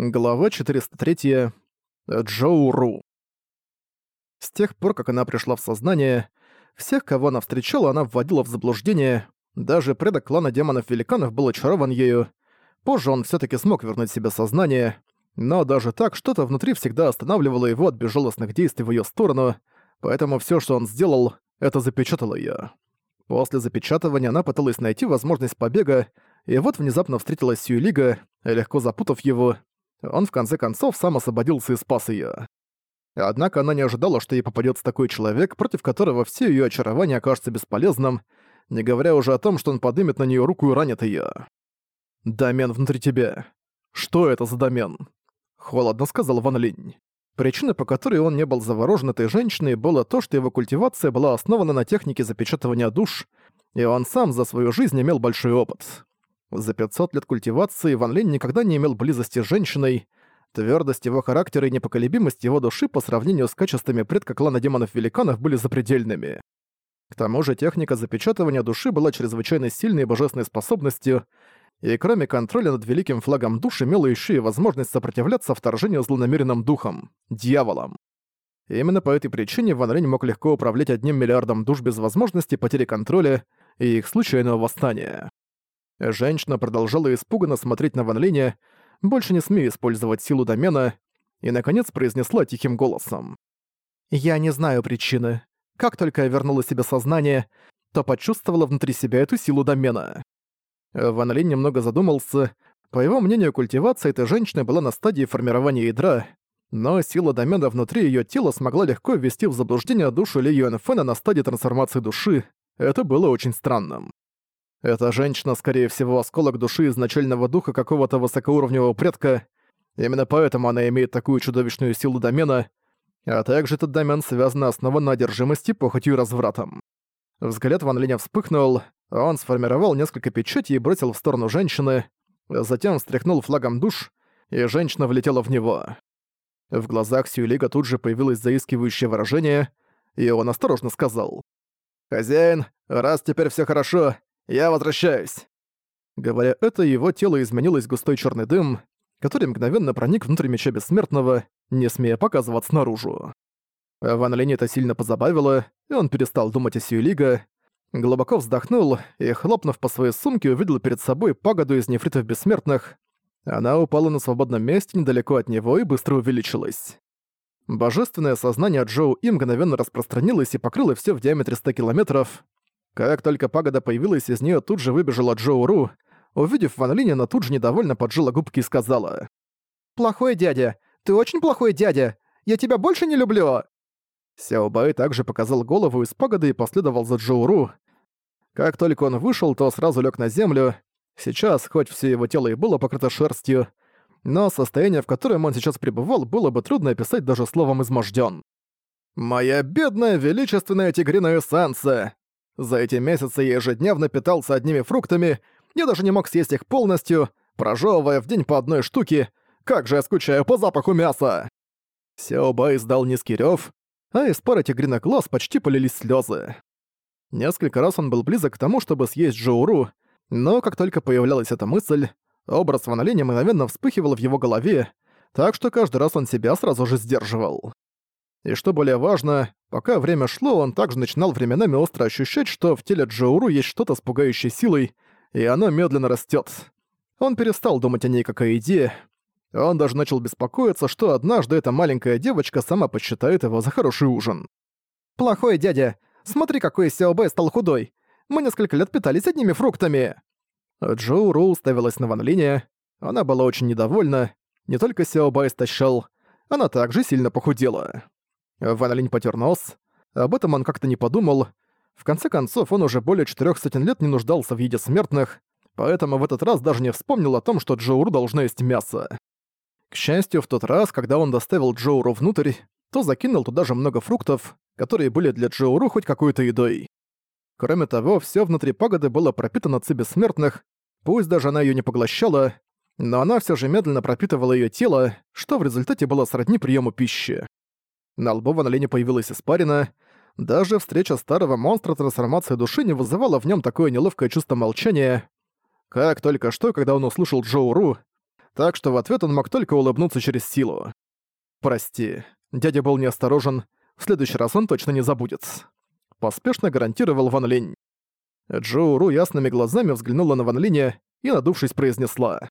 Глава 403. Джоу Ру. С тех пор, как она пришла в сознание, всех, кого она встречала, она вводила в заблуждение. Даже предок клана демонов-великанов был очарован ею. Позже он все таки смог вернуть себе сознание, но даже так что-то внутри всегда останавливало его от безжалостных действий в ее сторону, поэтому все, что он сделал, это запечатало ее. После запечатывания она пыталась найти возможность побега, и вот внезапно встретилась с Юлига, легко запутав его, он в конце концов сам освободился и спас её. Однако она не ожидала, что ей попадётся такой человек, против которого все её очарование окажется бесполезным, не говоря уже о том, что он подымет на неё руку и ранит её. «Домен внутри тебя. Что это за домен?» Холодно сказал Ван Линь. Причина, по которой он не был заворожен этой женщиной, было то, что его культивация была основана на технике запечатывания душ, и он сам за свою жизнь имел большой опыт. За 500 лет культивации Ван Линь никогда не имел близости с женщиной. Твёрдость его характера и непоколебимость его души по сравнению с качествами предка клана демонов-великанов были запредельными. К тому же техника запечатывания души была чрезвычайно сильной божественной способностью, и кроме контроля над великим флагом душ имела ещё и возможность сопротивляться вторжению злонамеренным духом — дьяволом. Именно по этой причине Ван Линь мог легко управлять одним миллиардом душ без возможности потери контроля и их случайного восстания. Женщина продолжала испуганно смотреть на Ван Линя, больше не смея использовать силу домена, и, наконец, произнесла тихим голосом. «Я не знаю причины. Как только я вернула себе сознание, то почувствовала внутри себя эту силу домена». Ван Линь немного задумался. По его мнению, культивация этой женщины была на стадии формирования ядра, но сила домена внутри ее тела смогла легко ввести в заблуждение душу Ли Юэнфэна на стадии трансформации души. Это было очень странным. Эта женщина, скорее всего, осколок души изначального духа какого-то высокоуровневого предка. Именно поэтому она имеет такую чудовищную силу домена, а также этот домен связан основан на одержимости, похотью и развратом. Взгляд Ван Линя вспыхнул, он сформировал несколько печатей и бросил в сторону женщины, затем встряхнул флагом душ, и женщина влетела в него. В глазах Сюэлига тут же появилось заискивающее выражение, и он осторожно сказал. «Хозяин, раз теперь все хорошо, я возвращаюсь!» Говоря это, его тело изменилось густой черный дым, который мгновенно проник внутрь меча Бессмертного, не смея показываться наружу. Ван Линь это сильно позабавило, и он перестал думать о Сьюлига, глубоко вздохнул и, хлопнув по своей сумке, увидел перед собой пагоду из нефритов Бессмертных. Она упала на свободном месте недалеко от него и быстро увеличилась. Божественное сознание Джоу и мгновенно распространилось и покрыло все в диаметре 100 километров, как только пагода появилась, из нее тут же выбежала Джоу Ру. Увидев Ван Линь, она тут же недовольно поджала губки и сказала. «Плохой дядя! Ты очень плохой дядя! Я тебя больше не люблю!» Сяо Бай также показал голову из пагоды и последовал за Джоу Ру. Как только он вышел, то сразу лег на землю. Сейчас, хоть все его тело и было покрыто шерстью, но состояние, в котором он сейчас пребывал, было бы трудно описать даже словом «измождён». «Моя бедная величественная тигриная эссенция! За эти месяцы я ежедневно питался одними фруктами, я даже не мог съесть их полностью, прожевывая в день по одной штуке. Как же я скучаю по запаху мяса!» Сяоба издал низкий рёв, а из пары тигриных глаз почти полились слёзы. Несколько раз он был близок к тому, чтобы съесть Джоуру, но как только появлялась эта мысль, образ Ван Линя мгновенно вспыхивал в его голове, так что каждый раз он себя сразу же сдерживал. И что более важно, пока время шло, он также начинал временами остро ощущать, что в теле Джоуру есть что-то с пугающей силой, и оно медленно растет. Он перестал думать о ней как о идее. Он даже начал беспокоиться, что однажды эта маленькая девочка сама посчитает его за хороший ужин. «Плохой дядя! Смотри, какой Сяобэ стал худой! Мы несколько лет питались одними фруктами!» Джоу Ру уставилась на Ван Линя. Она была очень недовольна. Не только Сяобэ истощал, она также сильно похудела. Ван Линь потер нос. Об этом он как-то не подумал. В конце концов, он уже более четырех сотен лет не нуждался в еде смертных, поэтому в этот раз даже не вспомнил о том, что Джоуру должна есть мясо. К счастью, в тот раз, когда он доставил Джоуру внутрь, то закинул туда же много фруктов, которые были для Джоуру хоть какой-то едой. Кроме того, все внутри пагоды было пропитано ци бессмертных, пусть даже она ее не поглощала, но она все же медленно пропитывала ее тело, что в результате было сродни приему пищи. На лбу Ван Линя появилась испарина. Даже встреча старого монстра трансформации души не вызывала в нем такое неловкое чувство молчания. Как только что, когда он услышал Джоу Ру, так что в ответ он мог только улыбнуться через силу. «Прости, дядя был неосторожен, в следующий раз он точно не забудет», — поспешно гарантировал Ван Линь. Джоу Ру ясными глазами взглянула на Ван Линя и, надувшись, произнесла.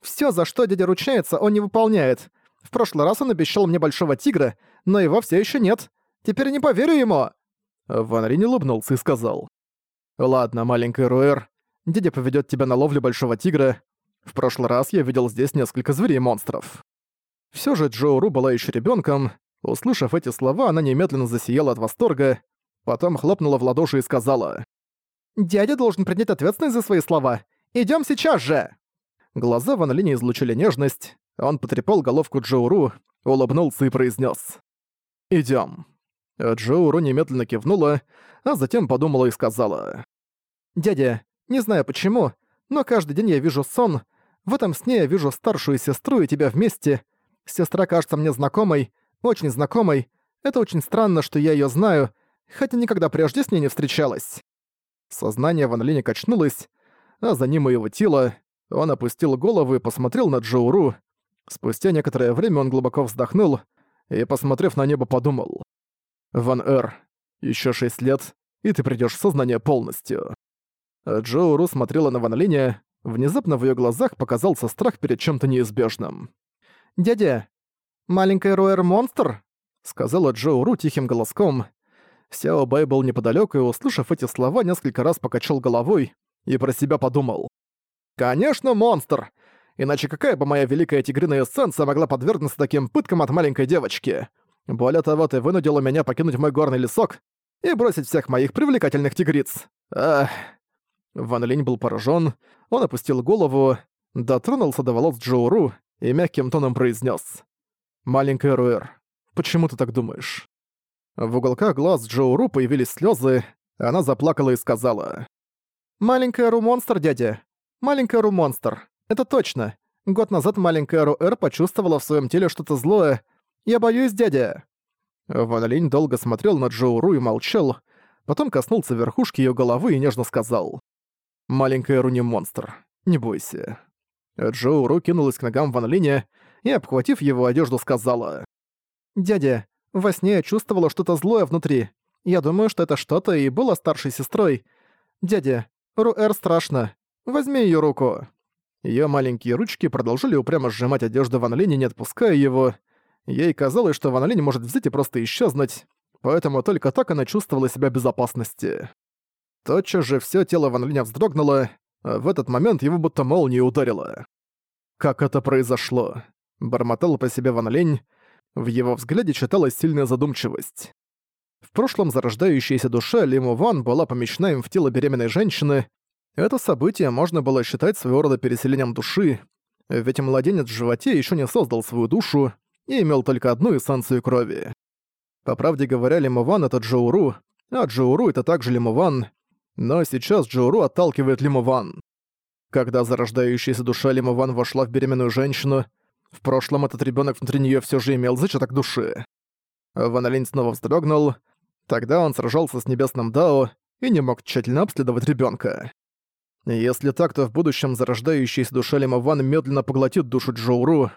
«Всё, за что дядя ручается, он не выполняет. В прошлый раз он обещал мне большого тигра, но его все еще нет. Теперь не поверю ему!» Ван Линь улыбнулся и сказал. «Ладно, маленький Руэр, дядя поведет тебя на ловлю большого тигра. В прошлый раз я видел здесь несколько зверей-монстров». Все же Джоу Ру была еще ребенком. Услышав эти слова, она немедленно засияла от восторга, потом хлопнула в ладоши и сказала. «Дядя должен принять ответственность за свои слова. Идем сейчас же!» Глаза Ван Линя излучили нежность. Он потрепал головку Джоуру, улыбнулся и произнес: «Идём». Джоуру немедленно кивнула, а затем подумала и сказала. «Дядя, не знаю почему, но каждый день я вижу сон. В этом сне я вижу старшую сестру и тебя вместе. Сестра кажется мне знакомой, очень знакомой. Это очень странно, что я её знаю, хотя никогда прежде с ней не встречалась». Сознание Ван Линя качнулось, а за ним и его тело. Он опустил голову и посмотрел на Джоуру. Спустя некоторое время он глубоко вздохнул и, посмотрев на небо, подумал. «Ван Эр, еще шесть лет, и ты придешь в сознание полностью». Джоуру смотрела на Ван Линя, внезапно в ее глазах показался страх перед чем-то неизбежным. «Дядя, маленький Руэр монстр?» — сказала Джоуру тихим голоском. Сяо Бэй был неподалёку и, услышав эти слова, несколько раз покачал головой, и про себя подумал. «Конечно, монстр! Иначе какая бы моя великая тигриная эссенция могла подвергнуться таким пыткам от маленькой девочки? Более того, ты вынудила меня покинуть мой горный лесок и бросить всех моих привлекательных тигриц. Ах...» Ван Линь был поражен, он опустил голову, дотронулся до волос Джоуру и мягким тоном произнес: «Маленькая Руэр, почему ты так думаешь?» В уголках глаз Джоуру появились слезы, она заплакала и сказала: «Маленькая Ру-монстр, дядя. Маленькая Ру-монстр. Это точно. Год назад маленькая Ру-Эр почувствовала в своем теле что-то злое. Я боюсь, дядя». Ван Линь долго смотрел на Джоу Ру и молчал, потом коснулся верхушки ее головы и нежно сказал. «Маленькая Ру не монстр. Не бойся». Джоу Ру кинулась к ногам Ван Линя и, обхватив его одежду, сказала. «Дядя, во сне я чувствовала что-то злое внутри. Я думаю, что это что-то и было старшей сестрой. Дядя, Руэр страшно. Возьми её руку». Её маленькие ручки продолжили упрямо сжимать одежду Ван Линя, не отпуская его. Ей казалось, что Ван Линь может взять и просто исчезнуть, поэтому только так она чувствовала себя в безопасности. Тотчас же всё тело Ван Линя вздрогнуло, а в этот момент его будто молнией ударило. «Как это произошло?» — бормотал по себе Ван Линь. В его взгляде читалась сильная задумчивость. В прошлом зарождающаяся душа Лиму Ван была помещена им в тело беременной женщины. Это событие можно было считать своего рода переселением души, ведь младенец в животе еще не создал свою душу и имел только одну эссенцию крови. По правде говоря, Лимуван — это Джоуру, а Джоуру — это также Лимуван, но сейчас Джоуру отталкивает Лимуван. Когда зарождающаяся душа Лимуван вошла в беременную женщину, в прошлом этот ребенок внутри нее все же имел зачаток души. Ван Линь снова вздрогнул, Тогда он сражался с Небесным Дао и не мог тщательно обследовать ребенка. Если так, то в будущем зарождающаяся душа Лима Ван медленно поглотит душу Джоуру,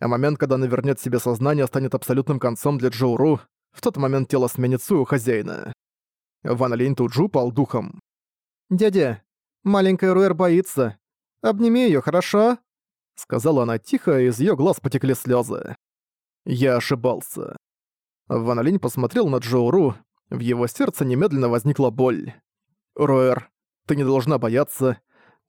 а момент, когда она вернет себе сознание, станет абсолютным концом для Джоуру, в тот момент тело сменит у хозяина. Ван Линь тут же упал духом. «Дядя, маленькая Руэр боится. Обними ее, хорошо?» Сказала она тихо, и из ее глаз потекли слезы. Я ошибался. Ван Линь посмотрел на Джоуру, в его сердце немедленно возникла боль. «Руэр, ты не должна бояться.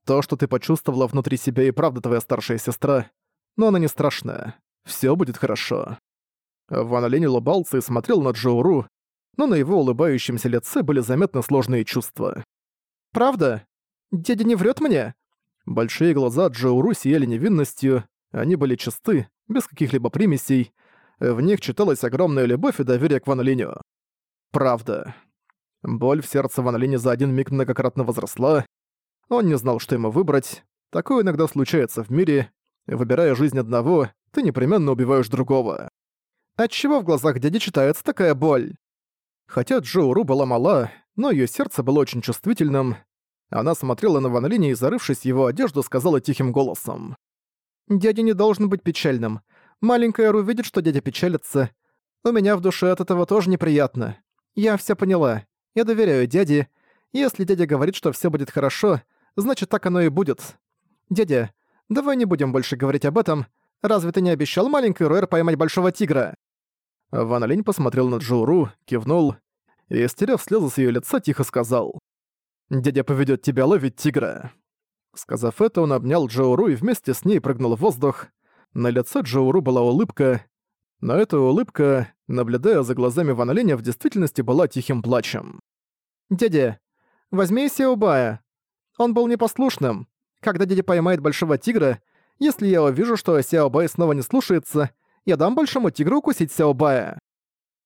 То, что ты почувствовала внутри себя, и правда твоя старшая сестра. Но она не страшная. Всё будет хорошо». Ван Линь улыбался и смотрел на Джоуру, но на его улыбающемся лице были заметны сложные чувства. «Правда? Дядя не врет мне?» Большие глаза Джоуру сияли невинностью, они были чисты, без каких-либо примесей, в них читалась огромная любовь и доверие к Ван Линю правда. Боль в сердце Ван Линя за один миг многократно возросла. Он не знал, что ему выбрать. Такое иногда случается в мире. Выбирая жизнь одного, ты непременно убиваешь другого. Отчего в глазах дяди читается такая боль? Хотя Джоуру была мала, но ее сердце было очень чувствительным. Она смотрела на Ван Линя и, зарывшись в его одежду, сказала тихим голосом. Дядя не должен быть печальным. Маленькая Ру видит, что дядя печалится. У меня в душе от этого тоже неприятно. Я все поняла. Я доверяю дяде. Если дядя говорит, что все будет хорошо, значит так оно и будет. Дядя, давай не будем больше говорить об этом. Разве ты не обещал маленькой Руэр поймать большого тигра?» Ван Линь посмотрел на Джоуру, кивнул и, стерев слезы с её лица, тихо сказал. «Дядя поведёт тебя ловить тигра». Сказав это, он обнял Джоуру и вместе с ней прыгнул в воздух. На лице Джоуру была улыбка, но эта улыбка, наблюдая за глазами Ван Линя, в действительности была тихим плачем. «Дядя, возьми Сеобая. Он был непослушным. Когда дядя поймает большого тигра, если я увижу, что Сяобай снова не слушается, я дам большому тигру укусить Сяобая».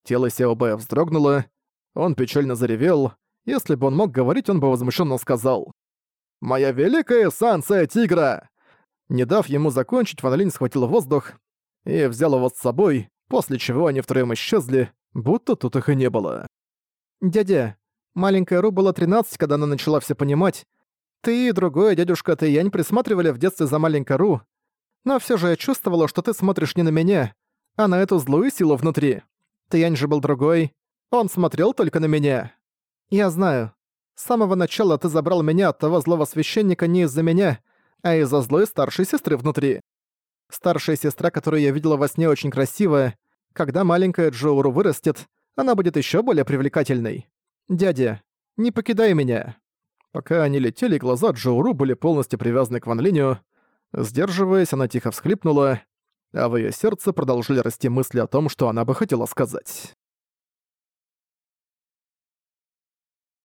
Тело Сяобая вздрогнуло, он печально заревел. Если бы он мог говорить, он бы возмущенно сказал. «Моя великая санкция тигра!» Не дав ему закончить, Ван Линь схватил воздух и взял его с собой, после чего они втроем исчезли, будто тут их и не было. «Дядя, маленькая Ру была 13, когда она начала все понимать. Ты и другой дядюшка Тэйянь присматривали в детстве за маленькой Ру, но все же я чувствовала, что ты смотришь не на меня, а на эту злую силу внутри. Тэйянь же был другой, он смотрел только на меня. Я знаю. С самого начала ты забрал меня от того злого священника не из-за меня, а из-за злой старшей сестры внутри. Старшая сестра, которую я видела во сне, очень красивая. Когда маленькая Джоуру вырастет, она будет еще более привлекательной. Дядя, не покидай меня. Пока они летели, глаза Джоуру были полностью привязаны к Ван Линю. Сдерживаясь, она тихо всхлипнула, а в ее сердце продолжили расти мысли о том, что она бы хотела сказать.